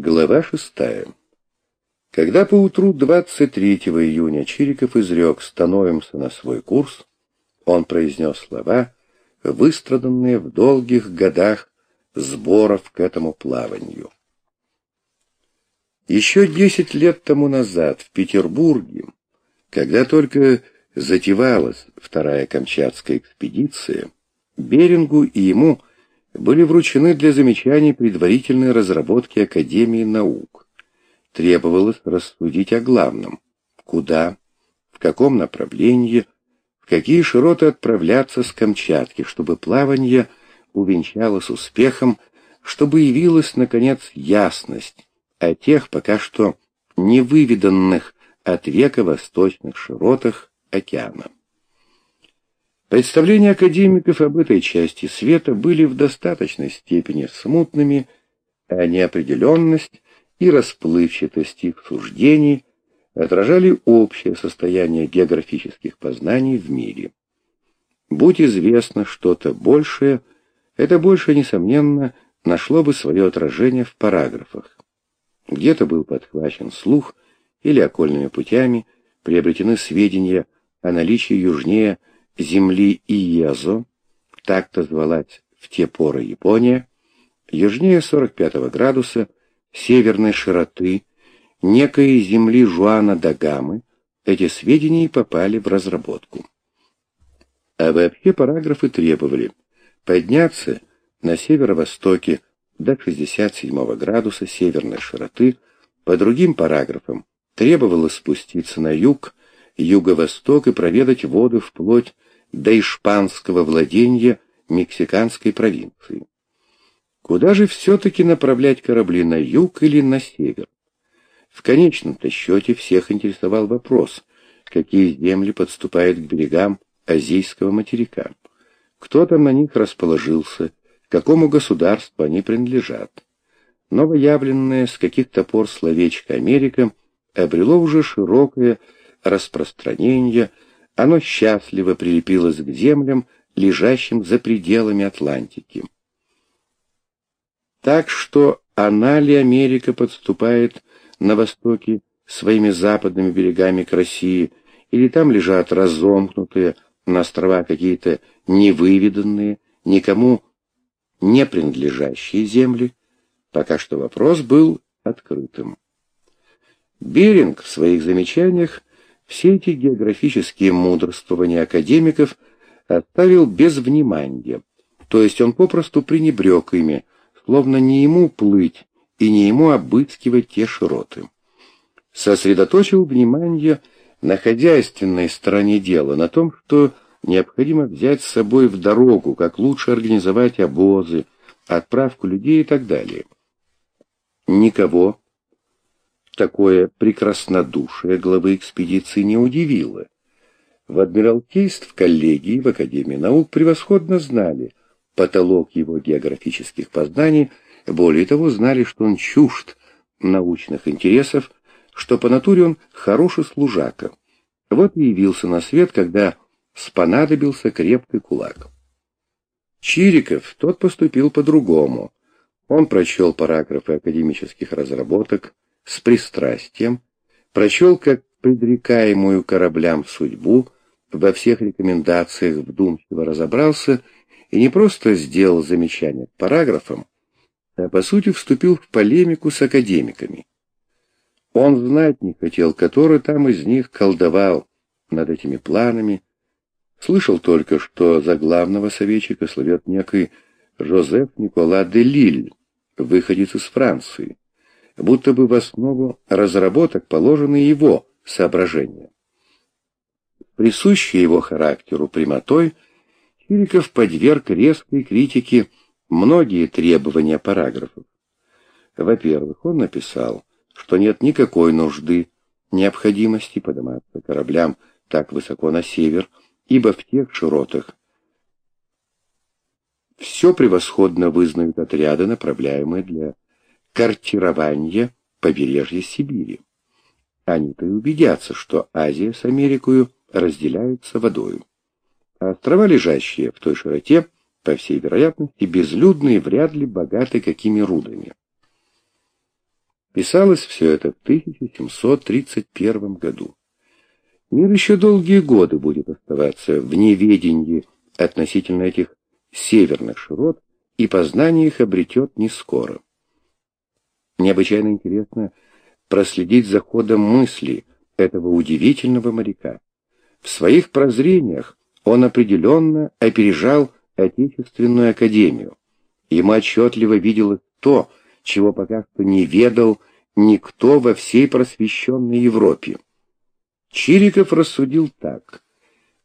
Глава шестая. Когда поутру 23 июня Чириков изрек «Становимся на свой курс», он произнес слова, выстраданные в долгих годах сборов к этому плаванию. Еще десять лет тому назад в Петербурге, когда только затевалась вторая Камчатская экспедиция, Берингу и ему были вручены для замечаний предварительные разработки Академии наук. Требовалось рассудить о главном — куда, в каком направлении, в какие широты отправляться с Камчатки, чтобы плавание увенчалось успехом, чтобы явилась, наконец, ясность о тех пока что невыведанных от века восточных широтах океана. Представления академиков об этой части света были в достаточной степени смутными, а неопределенность и расплывчатость их суждений отражали общее состояние географических познаний в мире. Будь известно что-то большее, это больше, несомненно, нашло бы свое отражение в параграфах. Где-то был подхвачен слух или окольными путями приобретены сведения о наличии южнее земли Иезо, так-то звалась в те поры Япония, южнее 45 градуса северной широты некой земли Жуана Дагамы, эти сведения и попали в разработку. А вообще параграфы требовали подняться на северо-востоке до 67 градуса северной широты, по другим параграфам требовалось спуститься на юг, юго-восток и проведать воду вплоть до испанского владения мексиканской провинции. Куда же все-таки направлять корабли, на юг или на север? В конечном-то счете всех интересовал вопрос, какие земли подступают к берегам Азийского материка, кто там на них расположился, какому государству они принадлежат. Новоявленное с каких-то пор словечко «Америка» обрело уже широкое распространение оно счастливо прилепилось к землям, лежащим за пределами Атлантики. Так что она ли Америка подступает на востоке своими западными берегами к России, или там лежат разомкнутые на острова какие-то невыведанные, никому не принадлежащие земли, пока что вопрос был открытым. Беринг в своих замечаниях все эти географические мудрствования академиков оставил без внимания, то есть он попросту пренебрег ими, словно не ему плыть и не ему обыскивать те широты. Сосредоточил внимание на хозяйственной стороне дела, на том, что необходимо взять с собой в дорогу, как лучше организовать обозы, отправку людей и так далее. Никого Такое прекраснодушие главы экспедиции не удивило. В Адмиралтейств коллегии в Академии наук превосходно знали потолок его географических познаний, более того, знали, что он чужд научных интересов, что по натуре он хороший служака. Вот и явился на свет, когда спонадобился крепкий кулак. Чириков, тот поступил по-другому. Он прочел параграфы академических разработок, с пристрастием, прочел как предрекаемую кораблям судьбу, во всех рекомендациях вдумчиво разобрался и не просто сделал замечания к параграфам, а по сути вступил в полемику с академиками. Он знать не хотел, который там из них колдовал над этими планами, слышал только, что за главного советчика словет некий Жозеф Никола де Лиль, выходец из Франции будто бы в основу разработок положены его соображения. Присущий его характеру прямотой, Чириков подверг резкой критике многие требования параграфов. Во-первых, он написал, что нет никакой нужды, необходимости подниматься кораблям так высоко на север, ибо в тех широтах все превосходно вызнают отряды, направляемые для картирование побережья Сибири. Они-то и убедятся, что Азия с Америкой разделяются водою. А острова, лежащие в той широте, по всей вероятности, безлюдные, вряд ли богаты какими рудами. Писалось все это в 1731 году. Мир еще долгие годы будет оставаться в неведении относительно этих северных широт, и познание их обретет не скоро. Необычайно интересно проследить за ходом мысли этого удивительного моряка. В своих прозрениях он определенно опережал Отечественную академию. Ему отчетливо виделось то, чего пока что не ведал никто во всей просвещенной Европе. Чириков рассудил так.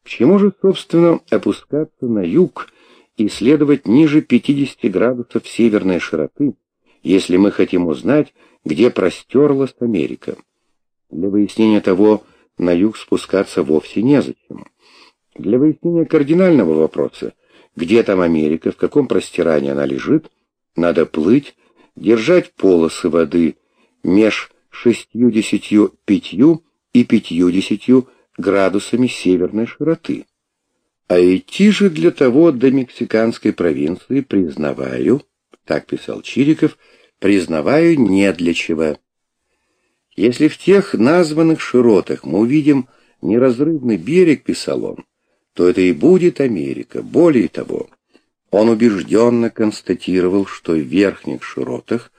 К чему же, собственно, опускаться на юг и следовать ниже 50 градусов северной широты, если мы хотим узнать, где простерлась Америка? Для выяснения того, на юг спускаться вовсе незачем. Для выяснения кардинального вопроса, где там Америка, в каком простирании она лежит, надо плыть, держать полосы воды меж шестьюдесятью пятью и пятьюдесятью градусами северной широты. А идти же для того до мексиканской провинции, признаваю, так писал Чириков, признаваю не для чего. Если в тех названных широтах мы увидим неразрывный берег, писал он, то это и будет Америка. Более того, он убежденно констатировал, что в верхних широтах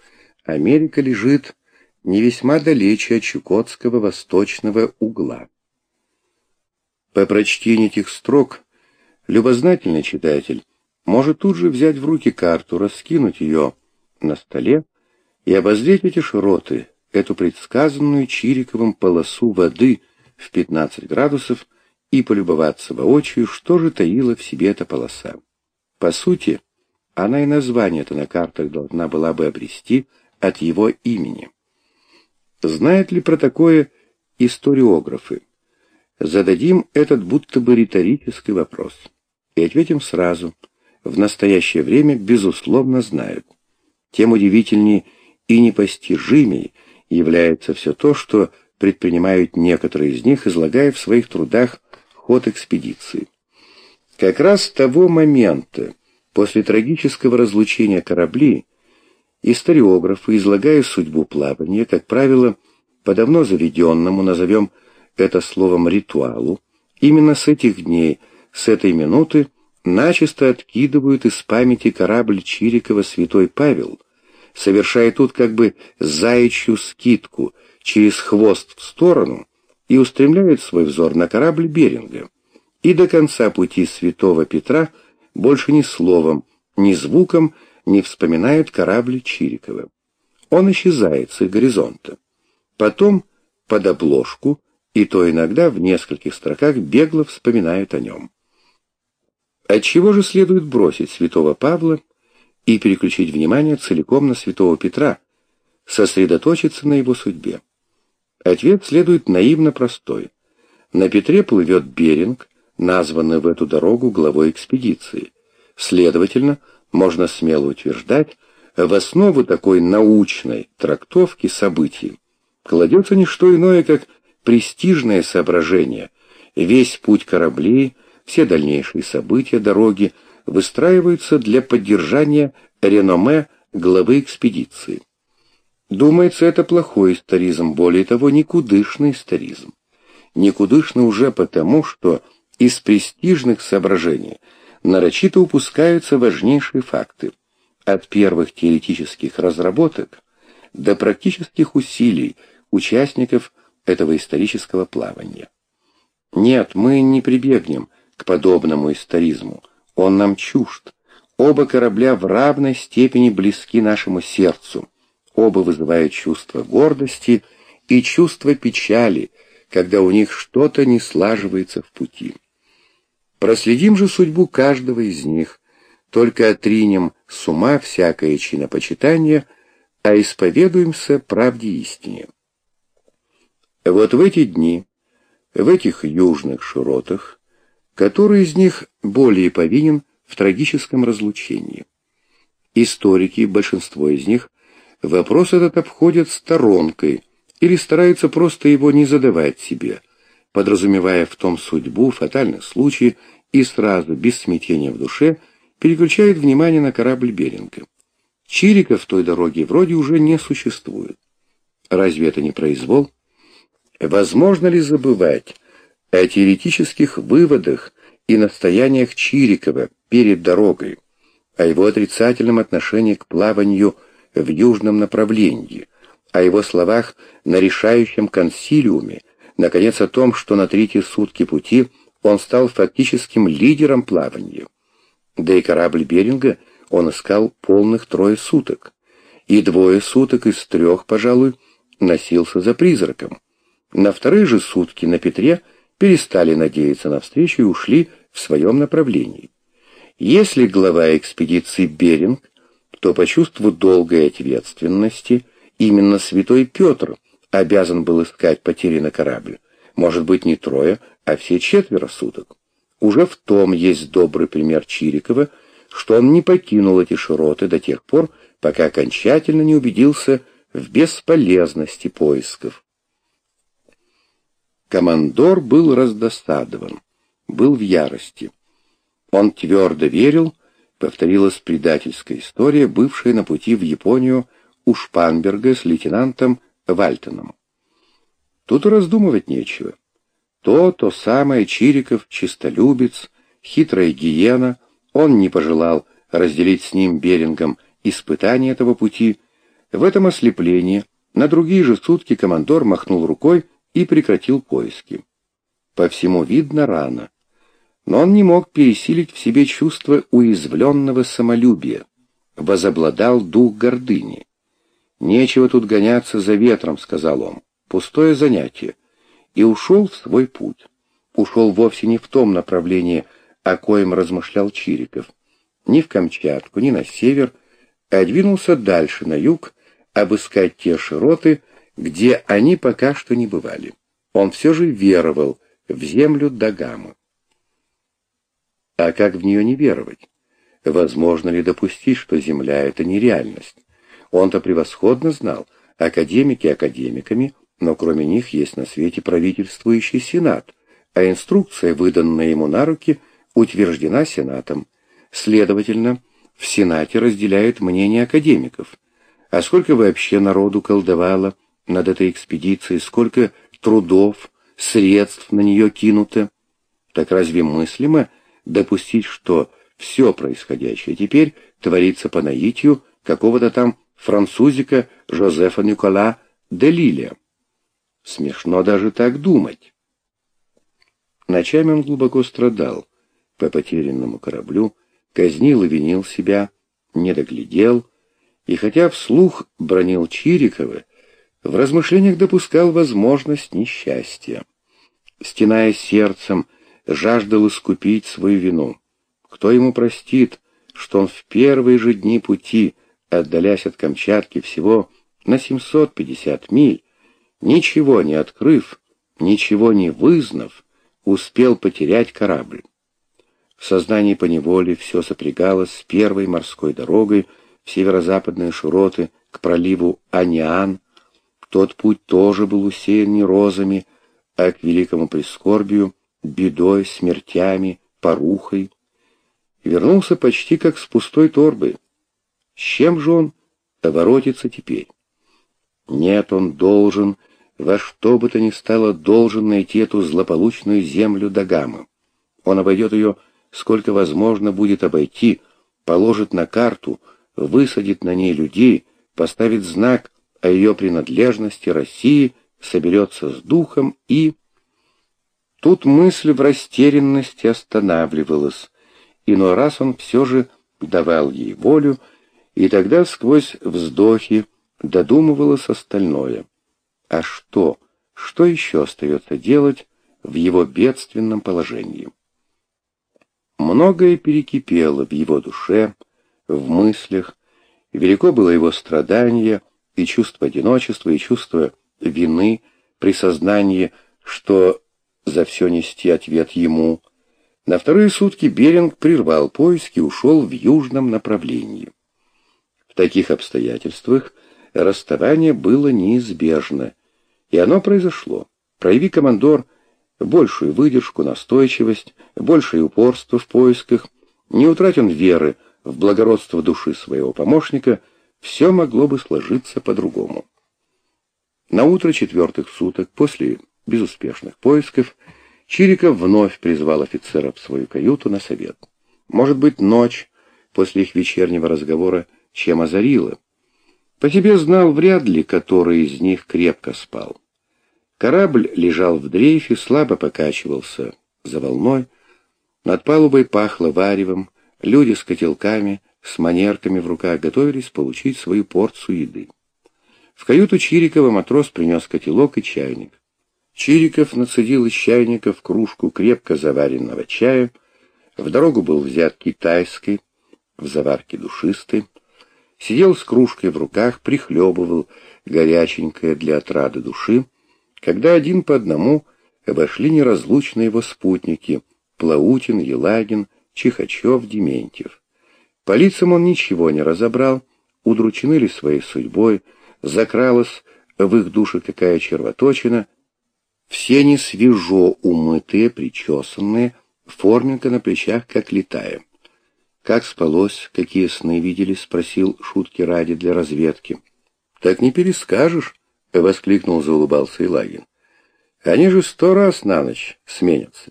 Америка лежит не весьма далече от Чукотского восточного угла. По прочтении этих строк любознательный читатель может тут же взять в руки карту, раскинуть ее на столе и обозреть эти широты, эту предсказанную Чириковым полосу воды в 15 градусов и полюбоваться воочию, что же таила в себе эта полоса. По сути, она и название-то на картах должна была бы обрести от его имени. Знают ли про такое историографы? Зададим этот будто бы риторический вопрос. И ответим сразу. В настоящее время, безусловно, знают. Тем удивительнее и непостижимее является все то, что предпринимают некоторые из них, излагая в своих трудах ход экспедиции. Как раз с того момента, после трагического разлучения кораблей, Историографы, излагая судьбу плавания, как правило, по давно заведенному, назовем это словом ритуалу, именно с этих дней, с этой минуты, начисто откидывают из памяти корабль Чирикова «Святой Павел», совершая тут как бы заячью скидку через хвост в сторону и устремляют свой взор на корабль Беринга. И до конца пути святого Петра больше ни словом, ни звуком не вспоминают корабль Чирикова. Он исчезает с их горизонта. Потом под обложку, и то иногда в нескольких строках бегло вспоминают о нем. Отчего же следует бросить святого Павла и переключить внимание целиком на святого Петра, сосредоточиться на его судьбе? Ответ следует наивно простой. На Петре плывет Беринг, названный в эту дорогу главой экспедиции. Следовательно, можно смело утверждать, в основу такой научной трактовки событий кладется не что иное, как престижное соображение. Весь путь кораблей, все дальнейшие события дороги выстраиваются для поддержания реноме главы экспедиции. Думается, это плохой историзм, более того, никудышный историзм. Никудышный уже потому, что из престижных соображений – нарочито упускаются важнейшие факты. От первых теоретических разработок до практических усилий участников этого исторического плавания. Нет, мы не прибегнем к подобному историзму. Он нам чужд. Оба корабля в равной степени близки нашему сердцу. Оба вызывают чувство гордости и чувство печали, когда у них что-то не слаживается в пути. Проследим же судьбу каждого из них, только отринем с ума всякое чинопочитание, а исповедуемся правде истине. Вот в эти дни, в этих южных широтах, который из них более повинен в трагическом разлучении? Историки, большинство из них, вопрос этот обходят сторонкой или стараются просто его не задавать себе, подразумевая в том судьбу, фатальный случай – и сразу, без смятения в душе, переключает внимание на корабль Беринга. Чирика в той дороге вроде уже не существует. Разве это не произвол? Возможно ли забывать о теоретических выводах и настояниях Чирикова перед дорогой, о его отрицательном отношении к плаванию в южном направлении, о его словах на решающем консилиуме, наконец о том, что на третьи сутки пути он стал фактическим лидером плавания. Да и корабль Беринга он искал полных трое суток, и двое суток из трех, пожалуй, носился за призраком. На вторые же сутки на Петре перестали надеяться на встречу и ушли в своем направлении. Если глава экспедиции Беринг, то по чувству долгой ответственности именно святой Петр обязан был искать потери на корабле. Может быть, не трое, а все четверо суток. Уже в том есть добрый пример Чирикова, что он не покинул эти широты до тех пор, пока окончательно не убедился в бесполезности поисков. Командор был раздосадован, был в ярости. Он твердо верил, повторилась предательская история, бывшая на пути в Японию у Шпанберга с лейтенантом Вальтоном. Тут раздумывать нечего. То, то самое Чириков, чистолюбец, хитрая гиена, он не пожелал разделить с ним Берингом испытание этого пути. В этом ослеплении на другие же сутки командор махнул рукой и прекратил поиски. По всему видно рано. Но он не мог пересилить в себе чувство уязвленного самолюбия. Возобладал дух гордыни. «Нечего тут гоняться за ветром», — сказал он. «Пустое занятие». И ушел в свой путь. Ушел вовсе не в том направлении, о коем размышлял Чириков. Ни в Камчатку, ни на север, а двинулся дальше, на юг, обыскать те широты, где они пока что не бывали. Он все же веровал в землю Дагамы. А как в нее не веровать? Возможно ли допустить, что земля — это нереальность? Он-то превосходно знал, академики академиками, но кроме них есть на свете правительствующий сенат, а инструкция, выданная ему на руки, утверждена сенатом. Следовательно, в сенате разделяют мнение академиков. А сколько вообще народу колдовало над этой экспедицией, сколько трудов, средств на нее кинуто? Так разве мыслимо допустить, что все происходящее теперь творится по наитию какого-то там французика Жозефа Никола де Лилия? Смешно даже так думать. Ночами он глубоко страдал по потерянному кораблю, казнил и винил себя, не доглядел, и хотя вслух бронил Чирикова, в размышлениях допускал возможность несчастья. Стеная сердцем, жаждал искупить свою вину. Кто ему простит, что он в первые же дни пути, отдалясь от Камчатки всего на 750 миль, ничего не открыв, ничего не вызнав, успел потерять корабль. В сознании поневоле все сопрягалось с первой морской дорогой в северо-западные широты к проливу Аниан, тот путь тоже был усеян не розами, а к великому прискорбию, бедой, смертями, порухой. Вернулся почти как с пустой торбой. С чем же он воротится теперь? Нет, он должен, во что бы то ни стало, должен найти эту злополучную землю Дагамы. Он обойдет ее, сколько возможно будет обойти, положит на карту, высадит на ней людей, поставит знак о ее принадлежности России, соберется с духом и... Тут мысль в растерянности останавливалась. Иной раз он все же давал ей волю, и тогда сквозь вздохи додумывалось остальное. А что, что еще остается делать в его бедственном положении? Многое перекипело в его душе, в мыслях, велико было его страдание — и чувство одиночества, и чувство вины при сознании, что за все нести ответ ему. На вторые сутки Беринг прервал поиски и ушел в южном направлении. В таких обстоятельствах расставание было неизбежно, и оно произошло. Прояви командор большую выдержку, настойчивость, большее упорство в поисках, не утратен веры в благородство души своего помощника — все могло бы сложиться по-другому. На утро четвертых суток, после безуспешных поисков, Чириков вновь призвал офицеров в свою каюту на совет. Может быть, ночь после их вечернего разговора чем озарила. По себе знал вряд ли, который из них крепко спал. Корабль лежал в дрейфе, слабо покачивался за волной. Над палубой пахло варевом, люди с котелками, с манерками в руках готовились получить свою порцию еды. В каюту Чирикова матрос принес котелок и чайник. Чириков нацедил из чайника в кружку крепко заваренного чая. В дорогу был взят китайский, в заварке душистый. Сидел с кружкой в руках, прихлебывал горяченькое для отрады души, когда один по одному обошли неразлучные его спутники — Плаутин, Елагин, Чихачев, Дементьев. По лицам он ничего не разобрал, удручены ли своей судьбой, закралась в их душе какая червоточина. Все они свежо умытые, причесанные, форменка на плечах, как летая. «Как спалось? Какие сны видели?» — спросил шутки ради для разведки. «Так не перескажешь», — воскликнул, заулыбался Илагин. «Они же сто раз на ночь сменятся.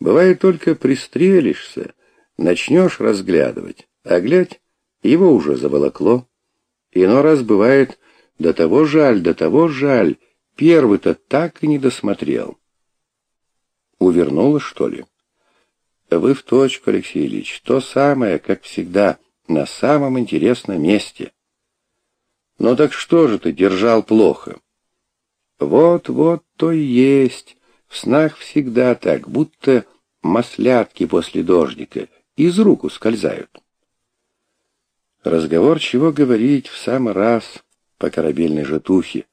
Бывает только пристрелишься, начнешь разглядывать, а глядь, его уже заволокло. Иной раз бывает до того жаль, до того жаль, первый-то так и не досмотрел. Увернула, что ли? Вы в точку, Алексей Ильич, то самое, как всегда, на самом интересном месте. Ну так что же ты держал плохо? Вот-вот то и есть. В снах всегда так, будто маслятки после дождика из рук ускользают. Разговор, чего говорить, в самый раз по корабельной жатухе,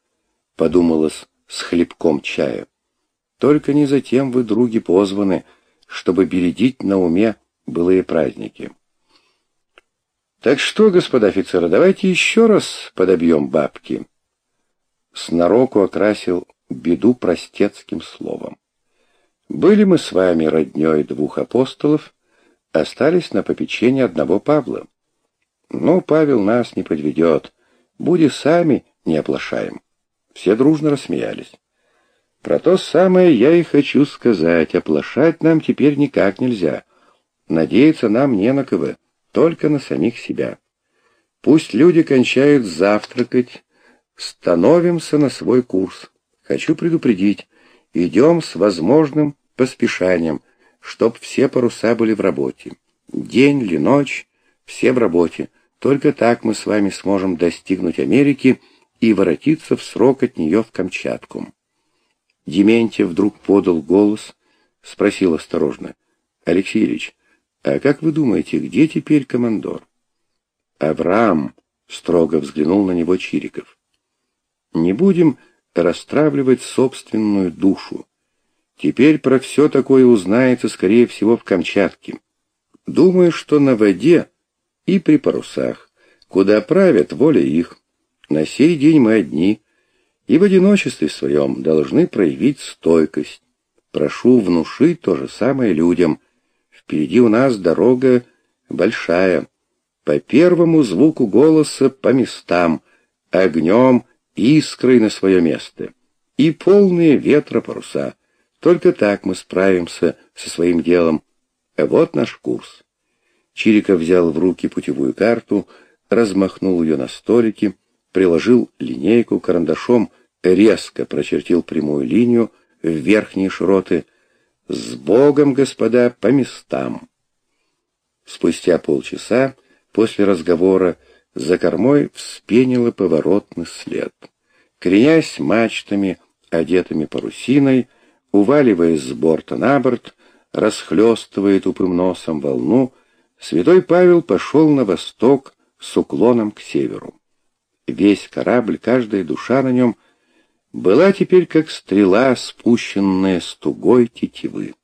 подумалось с хлебком чая. Только не затем вы, други, позваны, чтобы бередить на уме былые праздники. Так что, господа офицеры, давайте еще раз подобьем бабки. Снороку окрасил беду простецким словом. Были мы с вами родней двух апостолов, остались на попечении одного Павла. Но Павел нас не подведет, Буди сами не оплошаем. Все дружно рассмеялись. Про то самое я и хочу сказать. Оплошать нам теперь никак нельзя. Надеяться нам не на кого, только на самих себя. Пусть люди кончают завтракать, становимся на свой курс. Хочу предупредить, идем с возможным поспешанием, чтоб все паруса были в работе. День ли ночь, все в работе. Только так мы с вами сможем достигнуть Америки и воротиться в срок от нее в Камчатку. Дементьев вдруг подал голос, спросил осторожно. — Алексей Ильич, а как вы думаете, где теперь командор? Авраам строго взглянул на него Чириков. Не будем расстравливать собственную душу. Теперь про все такое узнается, скорее всего, в Камчатке. Думаю, что на воде и при парусах, куда правят воля их. На сей день мы одни, и в одиночестве своем должны проявить стойкость. Прошу внушить то же самое людям. Впереди у нас дорога большая. По первому звуку голоса по местам, огнем, искрой на свое место. И полные ветра паруса. Только так мы справимся со своим делом. Вот наш курс. Чириков взял в руки путевую карту, размахнул ее на столике, приложил линейку карандашом, резко прочертил прямую линию в верхние широты. «С Богом, господа, по местам!» Спустя полчаса после разговора за кормой вспенило поворотный след. Кренясь мачтами, одетыми парусиной, уваливаясь с борта на борт, расхлестывая тупым носом волну, Святой Павел пошел на восток с уклоном к северу. Весь корабль, каждая душа на нем была теперь как стрела, спущенная с тугой тетивы.